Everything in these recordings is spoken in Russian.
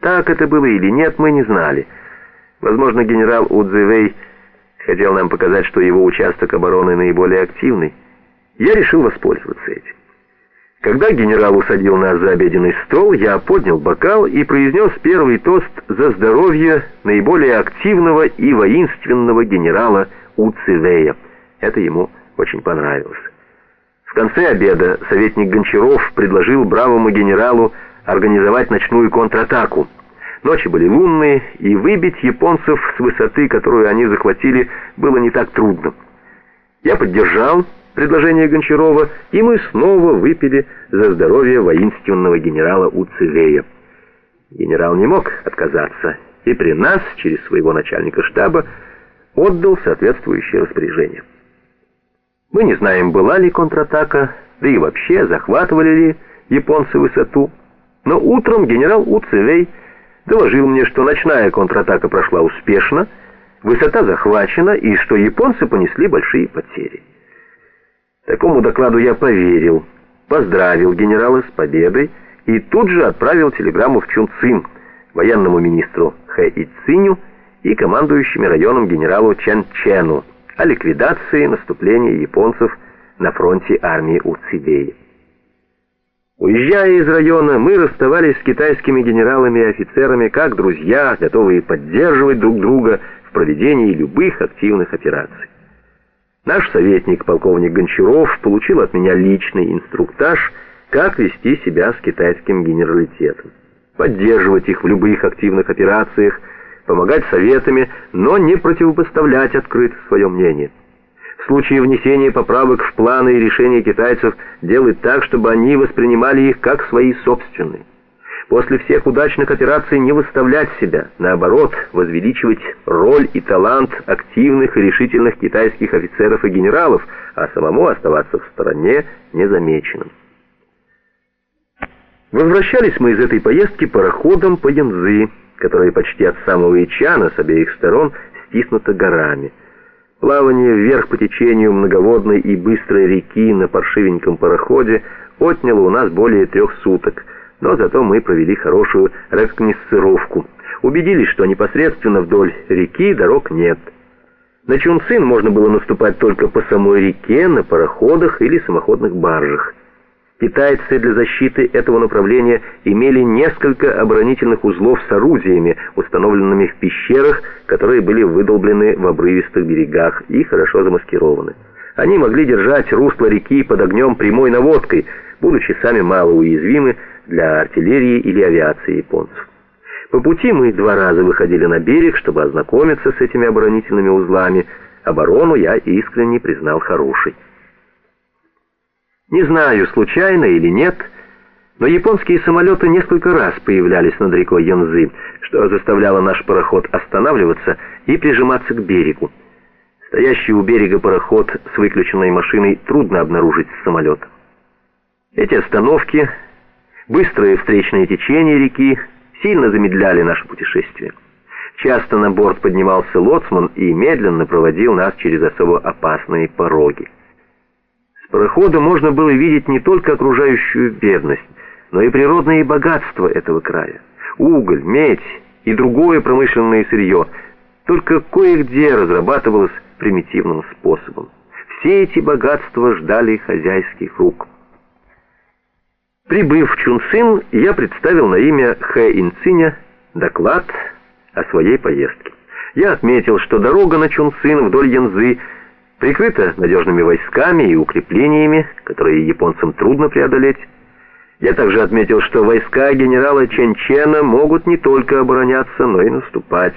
Так это было или нет, мы не знали. Возможно, генерал Удзивей хотел нам показать, что его участок обороны наиболее активный. Я решил воспользоваться этим. Когда генерал усадил нас за обеденный стол, я поднял бокал и произнес первый тост за здоровье наиболее активного и воинственного генерала Уцивея. Это ему очень понравилось. В конце обеда советник Гончаров предложил бравому генералу организовать ночную контратаку. Ночи были лунные, и выбить японцев с высоты, которую они захватили, было не так трудно. Я поддержал предложение Гончарова, и мы снова выпили за здоровье воинственного генерала Уцелея. Генерал не мог отказаться, и при нас, через своего начальника штаба, отдал соответствующее распоряжение. Мы не знаем, была ли контратака, да и вообще захватывали ли японцы высоту, но утром генерал Уцелей доложил мне, что ночная контратака прошла успешно, высота захвачена и что японцы понесли большие потери. Такому докладу я поверил, поздравил генерала с победой и тут же отправил телеграмму в Чунцин, военному министру Хэ Ициню и командующему районом генералу Чен Чену о ликвидации наступления японцев на фронте армии Уцибея. Уезжая из района, мы расставались с китайскими генералами и офицерами как друзья, готовые поддерживать друг друга в проведении любых активных операций. Наш советник, полковник Гончаров, получил от меня личный инструктаж, как вести себя с китайским генералитетом. Поддерживать их в любых активных операциях, помогать советами, но не противопоставлять открыто свое мнение. Случае внесения поправок в планы и решения китайцев делать так, чтобы они воспринимали их как свои собственные. После всех удачных операций не выставлять себя, наоборот, возвеличивать роль и талант активных и решительных китайских офицеров и генералов, а самому оставаться в стороне незамеченным. Возвращались мы из этой поездки пароходом по Янзы, которая почти от самого Ичана с обеих сторон стиснута горами. Плавание вверх по течению многоводной и быстрой реки на паршивеньком пароходе отняло у нас более трех суток – но зато мы провели хорошую рекогносцировку. Убедились, что непосредственно вдоль реки дорог нет. На Чунцин можно было наступать только по самой реке, на пароходах или самоходных баржах. Китайцы для защиты этого направления имели несколько оборонительных узлов с орудиями, установленными в пещерах, которые были выдолблены в обрывистых берегах и хорошо замаскированы. Они могли держать русло реки под огнем прямой наводкой, будучи сами мало уязвимы для артиллерии или авиации японцев. По пути мы два раза выходили на берег, чтобы ознакомиться с этими оборонительными узлами. Оборону я искренне признал хорошей. Не знаю, случайно или нет, но японские самолеты несколько раз появлялись над рекой Янзы, что заставляло наш пароход останавливаться и прижиматься к берегу. Стоящий у берега пароход с выключенной машиной трудно обнаружить с самолета. Эти остановки Быстрые встречные течения реки сильно замедляли наше путешествие. Часто на борт поднимался лоцман и медленно проводил нас через особо опасные пороги. С парохода можно было видеть не только окружающую бедность, но и природные богатства этого края. Уголь, медь и другое промышленное сырье только кое-где разрабатывалось примитивным способом. Все эти богатства ждали хозяйских рук. Прибыв в Чунцин, я представил на имя Хэ Инциня доклад о своей поездке. Я отметил, что дорога на Чунцин вдоль Янзы прикрыта надежными войсками и укреплениями, которые японцам трудно преодолеть. Я также отметил, что войска генерала Ченчена могут не только обороняться, но и наступать,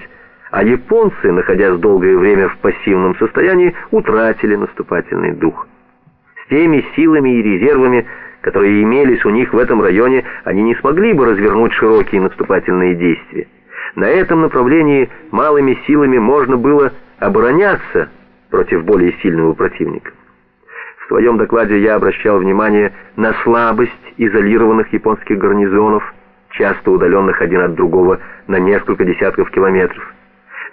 а японцы, находясь долгое время в пассивном состоянии, утратили наступательный дух. С теми силами и резервами, которые имелись у них в этом районе, они не смогли бы развернуть широкие наступательные действия. На этом направлении малыми силами можно было обороняться против более сильного противника. В своем докладе я обращал внимание на слабость изолированных японских гарнизонов, часто удаленных один от другого на несколько десятков километров.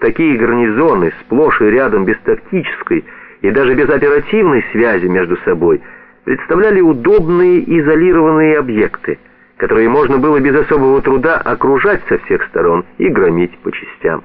Такие гарнизоны, сплошь и рядом без тактической и даже без оперативной связи между собой – представляли удобные изолированные объекты, которые можно было без особого труда окружать со всех сторон и громить по частям.